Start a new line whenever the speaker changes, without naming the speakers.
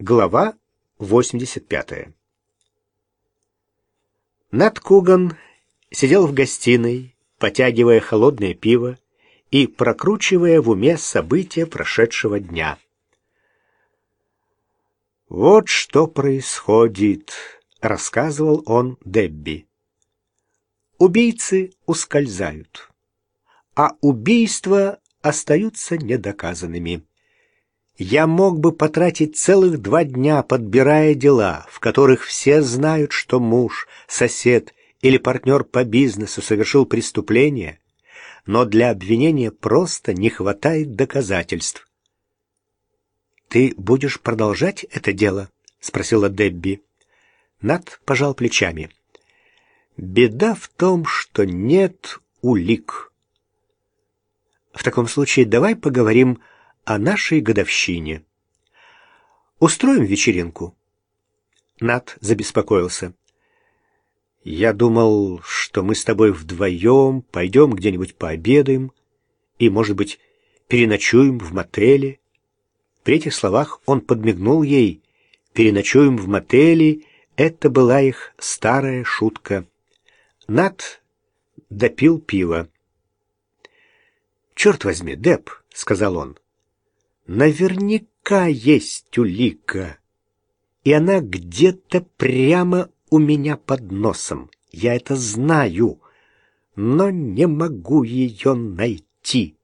Глава 85 Нат Куган сидел в гостиной, потягивая холодное пиво и прокручивая в уме события прошедшего дня. «Вот что происходит», — рассказывал он Дебби. «Убийцы ускользают, а убийства остаются недоказанными. Я мог бы потратить целых два дня, подбирая дела, в которых все знают, что муж, сосед или партнер по бизнесу совершил преступление, но для обвинения просто не хватает доказательств. «Ты будешь продолжать это дело?» — спросила Дебби. Нат пожал плечами. «Беда в том, что нет улик». В таком случае давай поговорим о нашей годовщине. Устроим вечеринку. Нат забеспокоился. Я думал, что мы с тобой вдвоем пойдем где-нибудь пообедаем и, может быть, переночуем в мотеле. При этих словах он подмигнул ей. Переночуем в мотеле — это была их старая шутка. Нат допил пиво. «Черт возьми, Деп», — сказал он, — «наверняка есть улика, и она где-то прямо у меня под носом. Я это знаю, но не могу ее найти».